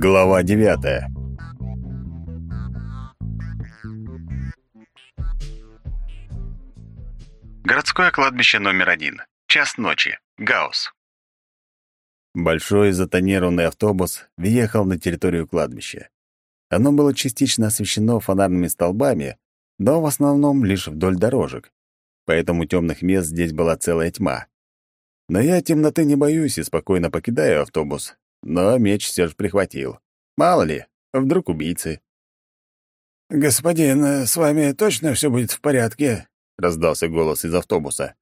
Глава девятая Городское кладбище номер один. Час ночи. Гаус. Большой затонированный автобус въехал на территорию кладбища. Оно было частично освещено фонарными столбами, но в основном лишь вдоль дорожек. Поэтому темных мест здесь была целая тьма. Но я темноты не боюсь и спокойно покидаю автобус, но меч все же прихватил. Мало ли, вдруг убийцы. «Господин, э, с вами точно все будет в порядке?» — раздался голос из автобуса.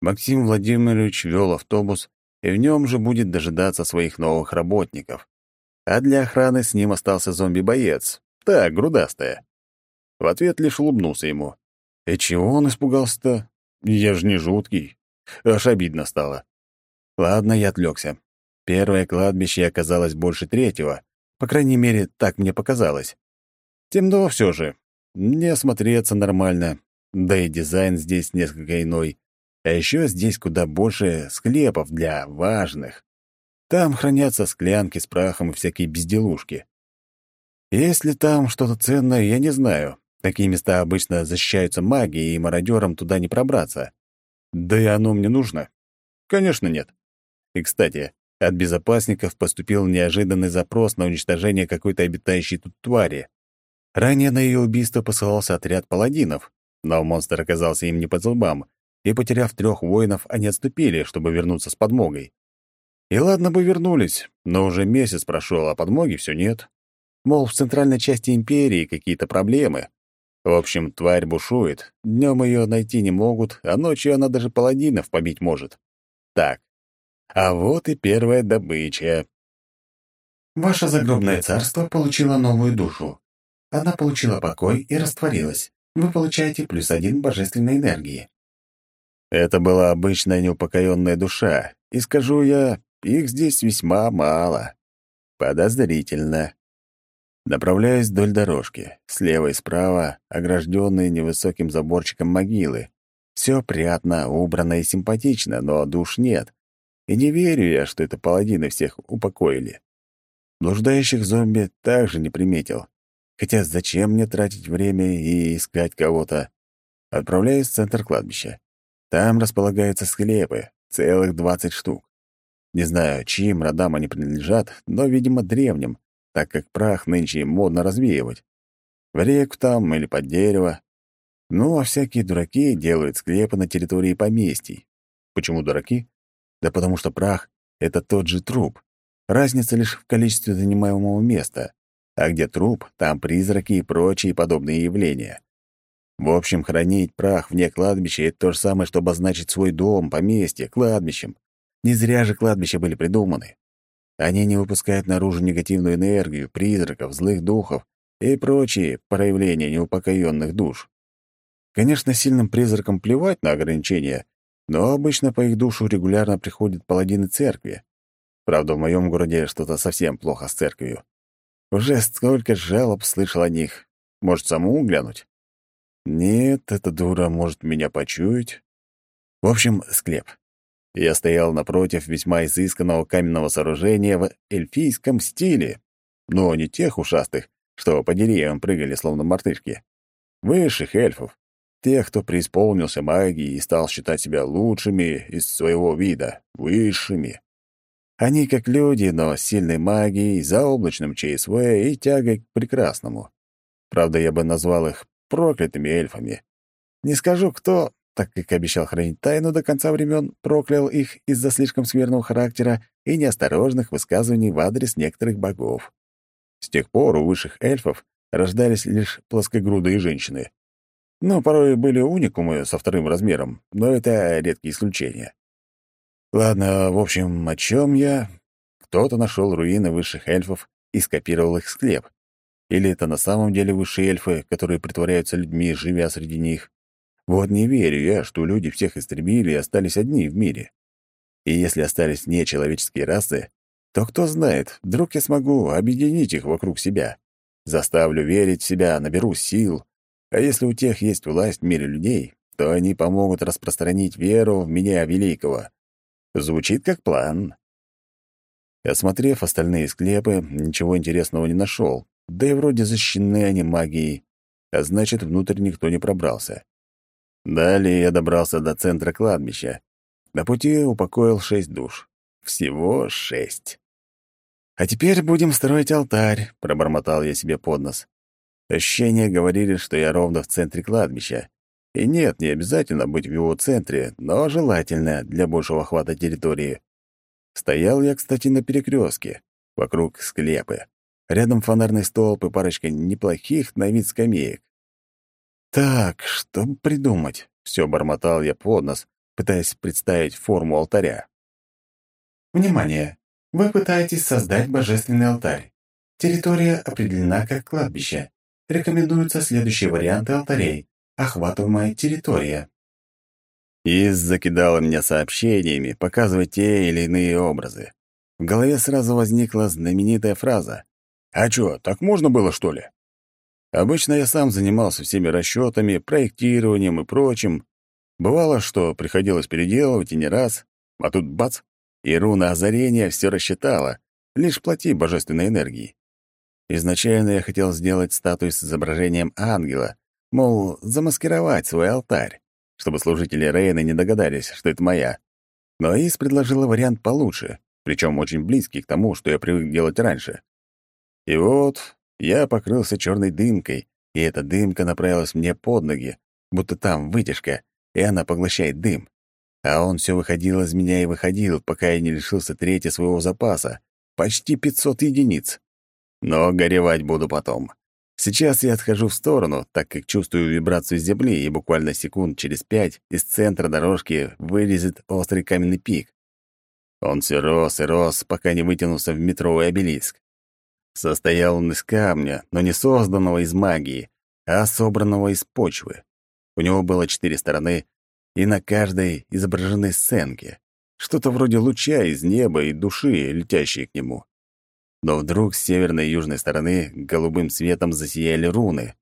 Максим Владимирович вел автобус, и в нем же будет дожидаться своих новых работников. А для охраны с ним остался зомби-боец, та, грудастая. В ответ лишь улыбнулся ему. И чего он испугался-то? Я же не жуткий. Аж обидно стало. Ладно, я отвлекся. Первое кладбище оказалось больше третьего. По крайней мере, так мне показалось. Темно все же. Не осмотреться нормально. Да и дизайн здесь несколько иной. А еще здесь куда больше склепов для важных. Там хранятся склянки с прахом и всякие безделушки. Если там что-то ценное, я не знаю. Такие места обычно защищаются магией, и мародерам туда не пробраться. Да и оно мне нужно? Конечно, нет. И, кстати, от безопасников поступил неожиданный запрос на уничтожение какой-то обитающей тут твари. Ранее на ее убийство посылался отряд паладинов, но монстр оказался им не по зубам, и, потеряв трех воинов, они отступили, чтобы вернуться с подмогой. И ладно бы вернулись, но уже месяц прошел, а подмоги все нет. Мол, в центральной части империи какие-то проблемы. В общем, тварь бушует, днем ее найти не могут, а ночью она даже паладинов побить может. Так, а вот и первая добыча. Ваше загробное царство получило новую душу. Она получила покой и растворилась. Вы получаете плюс один божественной энергии. Это была обычная неупокоенная душа, и скажу я, их здесь весьма мало. Подозрительно. Направляюсь вдоль дорожки. Слева и справа огражденные невысоким заборчиком могилы. Все приятно, убрано и симпатично, но душ нет. И не верю я, что это паладины всех упокоили. Блуждающих зомби также не приметил. Хотя зачем мне тратить время и искать кого-то? Отправляюсь в центр кладбища. Там располагаются склепы, целых двадцать штук. Не знаю, чьим родам они принадлежат, но, видимо, древним, так как прах нынче модно развеивать. В реку там или под дерево. Ну, а всякие дураки делают склепы на территории поместий. Почему дураки? Да потому что прах — это тот же труп. Разница лишь в количестве занимаемого места. А где труп, там призраки и прочие подобные явления. В общем, хранить прах вне кладбища — это то же самое, что обозначить свой дом, поместье, кладбищем. Не зря же кладбища были придуманы. Они не выпускают наружу негативную энергию, призраков, злых духов и прочие проявления неупокоенных душ. Конечно, сильным призракам плевать на ограничения, но обычно по их душу регулярно приходят паладины церкви. Правда, в моем городе что-то совсем плохо с церковью. Уже сколько жалоб слышал о них. Может, самому глянуть? Нет, эта дура может меня почуять. В общем, склеп. Я стоял напротив весьма изысканного каменного сооружения в эльфийском стиле. Но не тех ушастых, что по деревьям прыгали, словно мартышки. Высших эльфов тех, кто преисполнился магией и стал считать себя лучшими из своего вида, высшими. Они как люди, но с сильной магией, заоблачным ЧСВ и тягой к прекрасному. Правда, я бы назвал их проклятыми эльфами. Не скажу, кто, так как обещал хранить тайну до конца времен, проклял их из-за слишком скверного характера и неосторожных высказываний в адрес некоторых богов. С тех пор у высших эльфов рождались лишь плоскогрудые женщины. Ну, порой были уникумы со вторым размером, но это редкие исключения. Ладно, в общем, о чем я? Кто-то нашел руины высших эльфов и скопировал их склеп. Или это на самом деле высшие эльфы, которые притворяются людьми, живя среди них? Вот не верю я, что люди всех истребили и остались одни в мире. И если остались нечеловеческие расы, то кто знает, вдруг я смогу объединить их вокруг себя. Заставлю верить в себя, наберу сил, а если у тех есть власть в мире людей, то они помогут распространить веру в меня великого. Звучит как план. Осмотрев остальные склепы, ничего интересного не нашел, да и вроде защищены они магией, а значит, внутрь никто не пробрался. Далее я добрался до центра кладбища. На пути упокоил шесть душ. Всего шесть. «А теперь будем строить алтарь», — пробормотал я себе под нос. Ощущения говорили, что я ровно в центре кладбища. И нет, не обязательно быть в его центре, но желательно для большего охвата территории. Стоял я, кстати, на перекрестке, вокруг склепы. Рядом фонарный столб и парочка неплохих на вид скамеек. «Так, что придумать?» — все бормотал я под нос, пытаясь представить форму алтаря. «Внимание! Вы пытаетесь создать божественный алтарь. Территория определена как кладбище. Рекомендуются следующие варианты алтарей. Охватываемая территория. Из закидала меня сообщениями, показывая те или иные образы. В голове сразу возникла знаменитая фраза. «А чё, так можно было, что ли?» Обычно я сам занимался всеми расчетами, проектированием и прочим. Бывало, что приходилось переделывать и не раз, а тут бац, и руна озарения все рассчитала, лишь плати божественной энергии. Изначально я хотел сделать статую с изображением ангела, мол, замаскировать свой алтарь, чтобы служители Рейна не догадались, что это моя. Но Ис предложила вариант получше, причем очень близкий к тому, что я привык делать раньше. И вот я покрылся черной дымкой, и эта дымка направилась мне под ноги, будто там вытяжка, и она поглощает дым. А он все выходил из меня и выходил, пока я не лишился трети своего запаса. Почти 500 единиц. Но горевать буду потом. Сейчас я отхожу в сторону, так как чувствую вибрацию земли, и буквально секунд через пять из центра дорожки вылезет острый каменный пик. Он все рос и рос, пока не вытянулся в метровый обелиск. Состоял он из камня, но не созданного из магии, а собранного из почвы. У него было четыре стороны, и на каждой изображены сценки. Что-то вроде луча из неба и души, летящие к нему. Но вдруг с северной и южной стороны голубым светом засияли руны.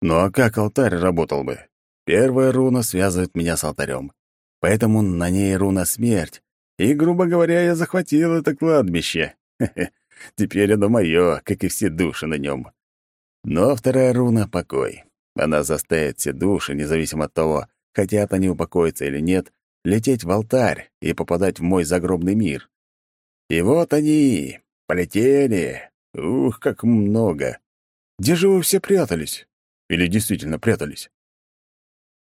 Ну а как алтарь работал бы? Первая руна связывает меня с алтарем. Поэтому на ней руна «Смерть». И, грубо говоря, я захватил это кладбище. Теперь оно мое, как и все души на нем. Но вторая руна — покой. Она заставит все души, независимо от того, хотят они упокоиться или нет, лететь в алтарь и попадать в мой загробный мир. И вот они, полетели. Ух, как много. Где же вы все прятались? Или действительно прятались?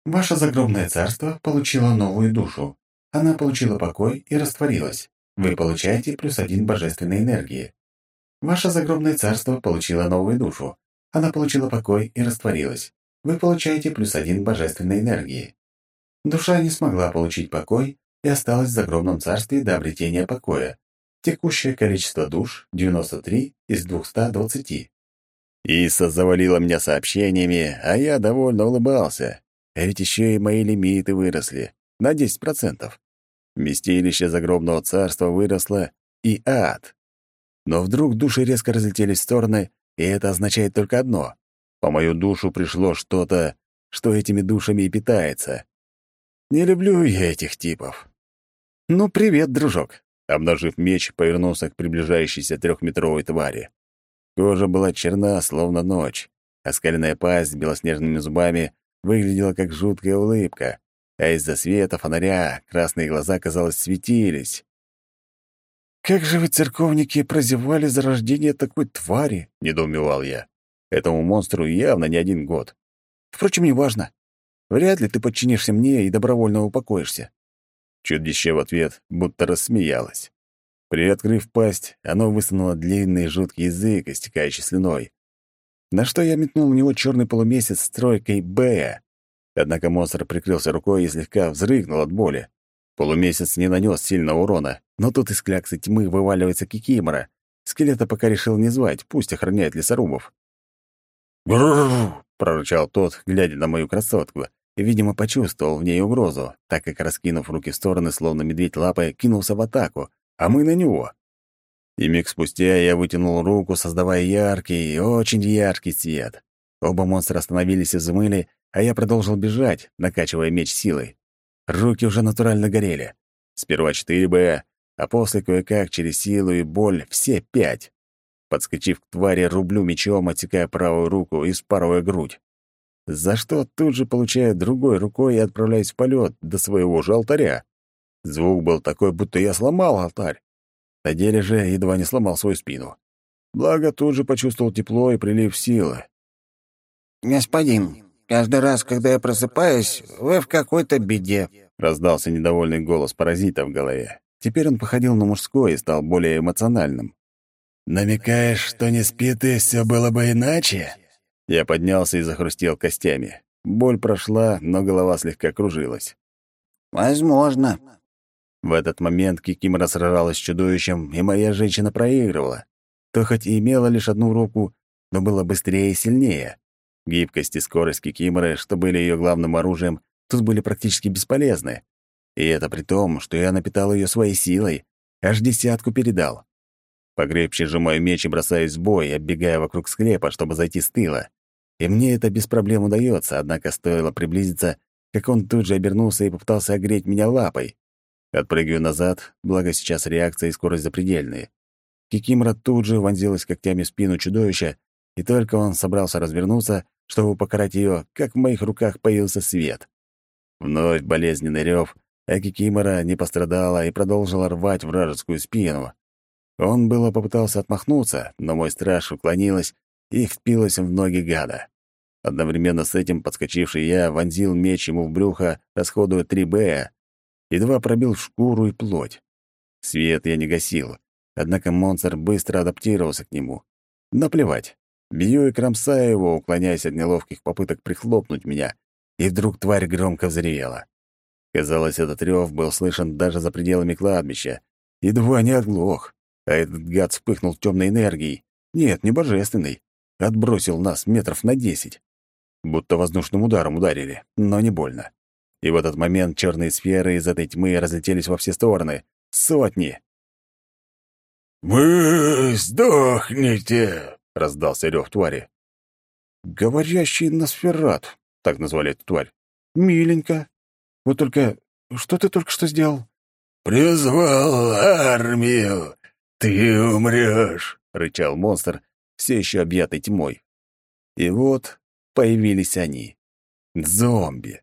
Ваше загробное царство получило новую душу. Она получила покой и растворилась. Вы получаете плюс один божественной энергии. Ваше загробное царство получило новую душу. Она получила покой и растворилась. Вы получаете плюс один божественной энергии. Душа не смогла получить покой и осталась в загробном царстве до обретения покоя. Текущее количество душ — 93 из 220. Иса завалила меня сообщениями, а я довольно улыбался. А ведь еще и мои лимиты выросли на 10%. Вместилище загробного царства выросло и ад. Но вдруг души резко разлетелись в стороны, и это означает только одно. По мою душу пришло что-то, что этими душами и питается. Не люблю я этих типов. «Ну, привет, дружок!» Обнажив меч, повернулся к приближающейся трехметровой твари. Кожа была черна, словно ночь. Оскаленная пасть с белоснежными зубами выглядела как жуткая улыбка, а из-за света фонаря красные глаза, казалось, светились. «Как же вы, церковники, прозевали за рождение такой твари?» — недоумевал я. Этому монстру явно не один год. Впрочем, неважно. Вряд ли ты подчинишься мне и добровольно упокоишься». Чудище в ответ будто рассмеялось. Приоткрыв пасть, оно высунуло длинный жуткий язык, истекающий слюной. На что я метнул в него черный полумесяц с тройкой «Б». Однако монстр прикрылся рукой и слегка взрыгнул от боли. Полумесяц не нанес сильного урона, но тут из кляксы тьмы вываливается кикимора. Скелета пока решил не звать, пусть охраняет лесорубов. «Грррр!» — прорычал тот, глядя на мою красотку, видимо, почувствовал в ней угрозу, так как, раскинув руки в стороны, словно медведь лапой, кинулся в атаку, а мы на него. И миг спустя я вытянул руку, создавая яркий, очень яркий свет. Оба монстра остановились и взмыли, а я продолжил бежать, накачивая меч силой. Руки уже натурально горели. Сперва 4Б, а после кое-как через силу и боль все пять. Подскочив к твари, рублю мечом, отсекая правую руку и спарывая грудь. За что тут же получаю другой рукой и отправляюсь в полет до своего же алтаря. Звук был такой, будто я сломал алтарь. На деле же едва не сломал свою спину. Благо, тут же почувствовал тепло и прилив силы. «Господин, каждый раз, когда я просыпаюсь, вы в какой-то беде», — раздался недовольный голос паразита в голове. Теперь он походил на мужской и стал более эмоциональным. «Намекаешь, что не спит и все было бы иначе?» Я поднялся и захрустел костями. Боль прошла, но голова слегка кружилась. «Возможно». В этот момент Кикимора сражалась с чудовищем, и моя женщина проигрывала. То хоть и имела лишь одну руку, но была быстрее и сильнее. Гибкость и скорость Кикиморы, что были ее главным оружием, тут были практически бесполезны. И это при том, что я напитал ее своей силой, аж десятку передал. Погребче сжимаю меч и бросаюсь в бой, оббегая вокруг склепа, чтобы зайти с тыла. И мне это без проблем удается, однако стоило приблизиться, как он тут же обернулся и попытался огреть меня лапой. Отпрыгиваю назад, благо сейчас реакция и скорость запредельные. Кикимора тут же вонзилась когтями в спину чудовища, и только он собрался развернуться, чтобы покарать ее, как в моих руках появился свет. Вновь болезненный рев, а Кикимора не пострадала и продолжила рвать вражескую спину. Он было попытался отмахнуться, но мой страж уклонилась и впилась в ноги гада. Одновременно с этим подскочивший я вонзил меч ему в брюхо, расходуя три Б, едва пробил шкуру и плоть. Свет я не гасил, однако монстр быстро адаптировался к нему. Наплевать. Бью и кромсаю его, уклоняясь от неловких попыток прихлопнуть меня, и вдруг тварь громко взревела. Казалось, этот рев был слышен даже за пределами кладбища. Едва не оглох, а этот гад вспыхнул темной энергией. Нет, не божественной. Отбросил нас метров на десять. Будто воздушным ударом ударили, но не больно. И в этот момент черные сферы из этой тьмы разлетелись во все стороны. Сотни. «Вы сдохнете!» — раздался рев твари. «Говорящий Носферат», — так назвали эту тварь. «Миленько. Вот только... Что ты только что сделал?» «Призвал армию. Ты умрешь!» — рычал монстр, все еще объятый тьмой. И вот появились они. Зомби.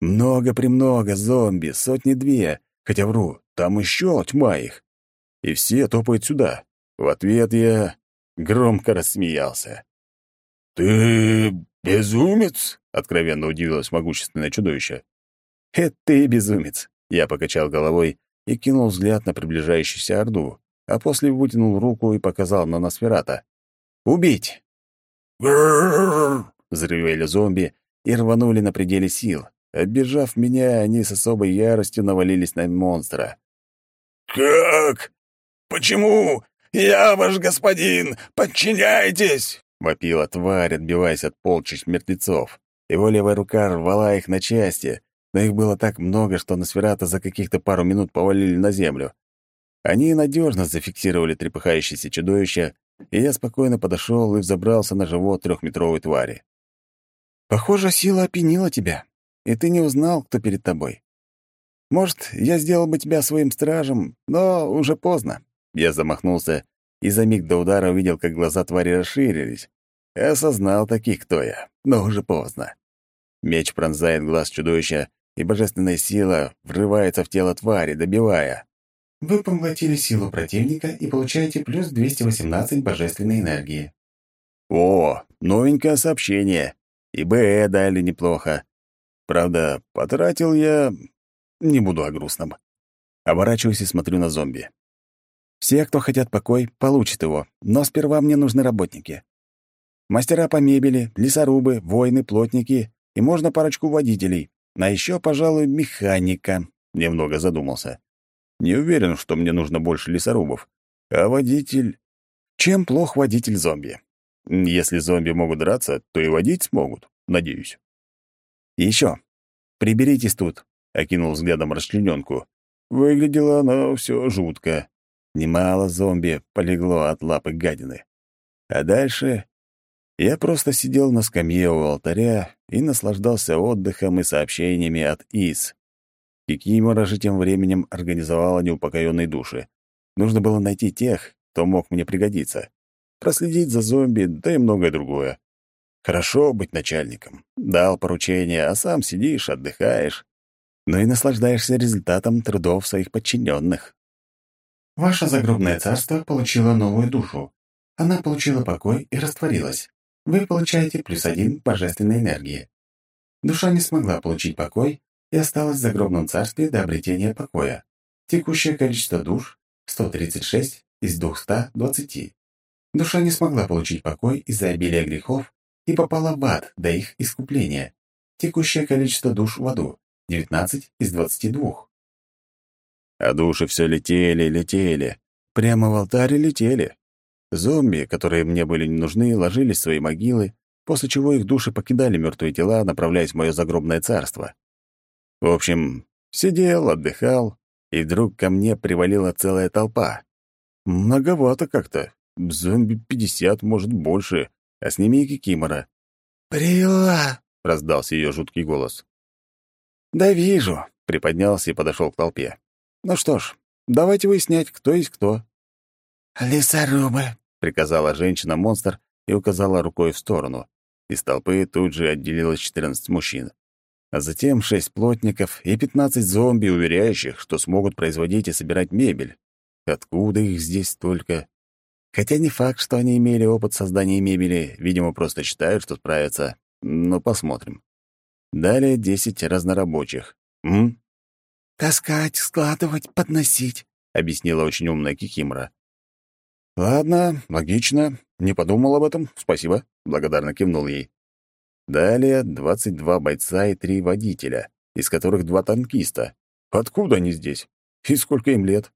Много-премного зомби, сотни-две, хотя вру, там еще тьма их. И все топают сюда. В ответ я громко рассмеялся. «Ты безумец?» — откровенно удивилось могущественное чудовище. «Это ты безумец!» — я покачал головой и кинул взгляд на приближающуюся орду, а после вытянул руку и показал на Носферата. «Убить!» Заревели зомби и рванули на пределе сил. Оббежав меня, они с особой яростью навалились на монстра. «Как? Почему? Я ваш господин! Подчиняйтесь!» — вопила тварь, отбиваясь от полчищ мертвецов. Его левая рука рвала их на части, но их было так много, что Носферата за каких-то пару минут повалили на землю. Они надежно зафиксировали трепыхающееся чудовище, и я спокойно подошел и взобрался на живот трехметровой твари. «Похоже, сила опьянила тебя, и ты не узнал, кто перед тобой. Может, я сделал бы тебя своим стражем, но уже поздно». Я замахнулся и за миг до удара увидел, как глаза твари расширились. Осознал таки, кто я, но уже поздно. Меч пронзает глаз чудовища, и божественная сила врывается в тело твари, добивая. Вы поглотили силу противника и получаете плюс 218 божественной энергии. О, новенькое сообщение. И БЭ дали неплохо. Правда, потратил я... Не буду о грустном. Оборачиваюсь и смотрю на зомби. Все, кто хотят покой, получат его, но сперва мне нужны работники. Мастера по мебели, лесорубы, воины, плотники и можно парочку водителей. А еще, пожалуй, механика. Немного задумался. Не уверен, что мне нужно больше лесорубов. А водитель... Чем плох водитель зомби? Если зомби могут драться, то и водить смогут, надеюсь. Еще. Приберитесь тут, — окинул взглядом расчлененку. Выглядела она все жутко. Немало зомби полегло от лапы гадины. А дальше я просто сидел на скамье у алтаря и наслаждался отдыхом и сообщениями от Ис. Кикимора же тем временем организовала неупокоенные души. Нужно было найти тех, кто мог мне пригодиться. Проследить за зомби, да и многое другое. Хорошо быть начальником. Дал поручение, а сам сидишь, отдыхаешь. Но и наслаждаешься результатом трудов своих подчиненных. Ваше загробное царство получило новую душу. Она получила покой и растворилась. Вы получаете плюс один божественной энергии. Душа не смогла получить покой и осталась в загробном царстве до обретения покоя. Текущее количество душ — 136 из 220. Душа не смогла получить покой из-за обилия грехов и попала в ад до их искупления. Текущее количество душ в аду — 19 из 22. А души все летели, летели. Прямо в алтаре летели. Зомби, которые мне были не нужны, ложились в свои могилы, после чего их души покидали мертвые тела, направляясь в мое загробное царство. В общем, сидел, отдыхал, и вдруг ко мне привалила целая толпа. Многовато как-то. Зомби пятьдесят, может, больше, а с ними и Кикимора. «Прила!» — раздался ее жуткий голос. «Да вижу», — приподнялся и подошел к толпе. «Ну что ж, давайте выяснять, кто есть кто». «Лесорубы», — приказала женщина-монстр и указала рукой в сторону. Из толпы тут же отделилось четырнадцать мужчин а затем шесть плотников и пятнадцать зомби, уверяющих, что смогут производить и собирать мебель. Откуда их здесь столько? Хотя не факт, что они имели опыт создания мебели, видимо, просто считают, что справятся. Но посмотрим. Далее десять разнорабочих. М? «Таскать, складывать, подносить», — объяснила очень умная Кикимора. «Ладно, логично. Не подумал об этом. Спасибо», — благодарно кивнул ей. Далее 22 бойца и три водителя, из которых два танкиста. Откуда они здесь? И сколько им лет?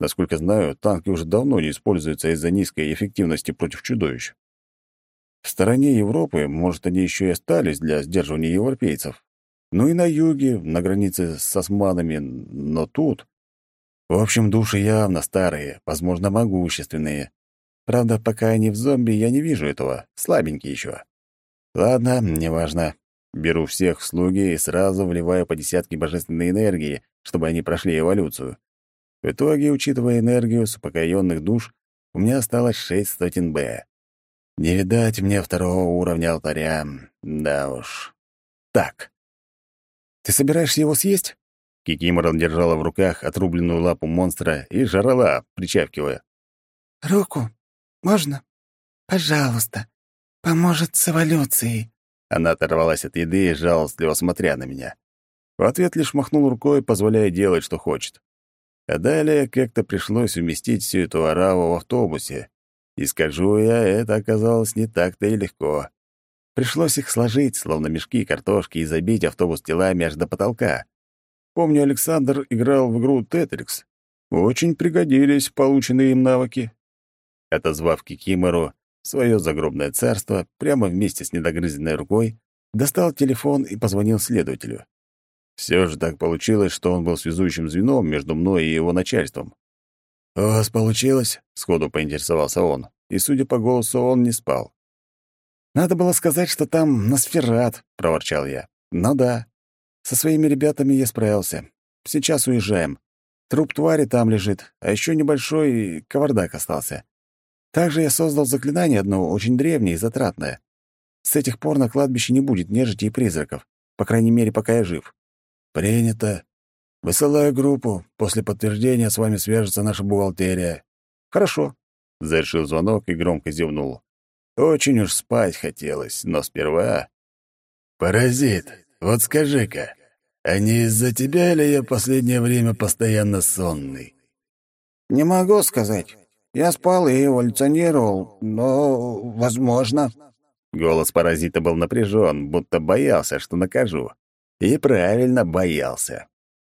Насколько знаю, танки уже давно не используются из-за низкой эффективности против чудовищ. В стороне Европы, может, они еще и остались для сдерживания европейцев. Ну и на юге, на границе с османами, но тут... В общем, души явно старые, возможно, могущественные. Правда, пока они в зомби, я не вижу этого, слабенькие еще. Ладно, неважно. Беру всех в слуги и сразу вливаю по десятке божественной энергии, чтобы они прошли эволюцию. В итоге, учитывая энергию с упокоенных душ, у меня осталось шесть сотен Б. Не видать мне второго уровня алтаря. Да уж. Так. Ты собираешься его съесть? Кикимора держала в руках отрубленную лапу монстра и жрала, причавкивая. «Руку? Можно? Пожалуйста. «Поможет с эволюцией». Она оторвалась от еды и жалостливо смотря на меня. В ответ лишь махнул рукой, позволяя делать, что хочет. А далее как-то пришлось уместить всю эту ораву в автобусе. И скажу я, это оказалось не так-то и легко. Пришлось их сложить, словно мешки картошки, и забить автобус телами аж до потолка. Помню, Александр играл в игру «Тетрикс». Очень пригодились полученные им навыки. Отозвав Кикимору, свое загробное царство, прямо вместе с недогрызенной рукой, достал телефон и позвонил следователю. Все же так получилось, что он был связующим звеном между мной и его начальством. «У вас получилось?» — сходу поинтересовался он, и, судя по голосу, он не спал. «Надо было сказать, что там Носферат», — проворчал я. «Ну да. Со своими ребятами я справился. Сейчас уезжаем. Труп твари там лежит, а еще небольшой кавардак остался. Также я создал заклинание одно, очень древнее и затратное. С этих пор на кладбище не будет нежити и призраков, по крайней мере, пока я жив. Принято. Высылаю группу. После подтверждения с вами свяжется наша бухгалтерия. Хорошо. Завершил звонок и громко зевнул. Очень уж спать хотелось, но сперва... «Паразит, вот скажи-ка, а не из-за тебя ли я последнее время постоянно сонный?» «Не могу сказать. Я спал и эволюционировал, но, возможно...» Голос паразита был напряжен, будто боялся, что накажу. И правильно боялся.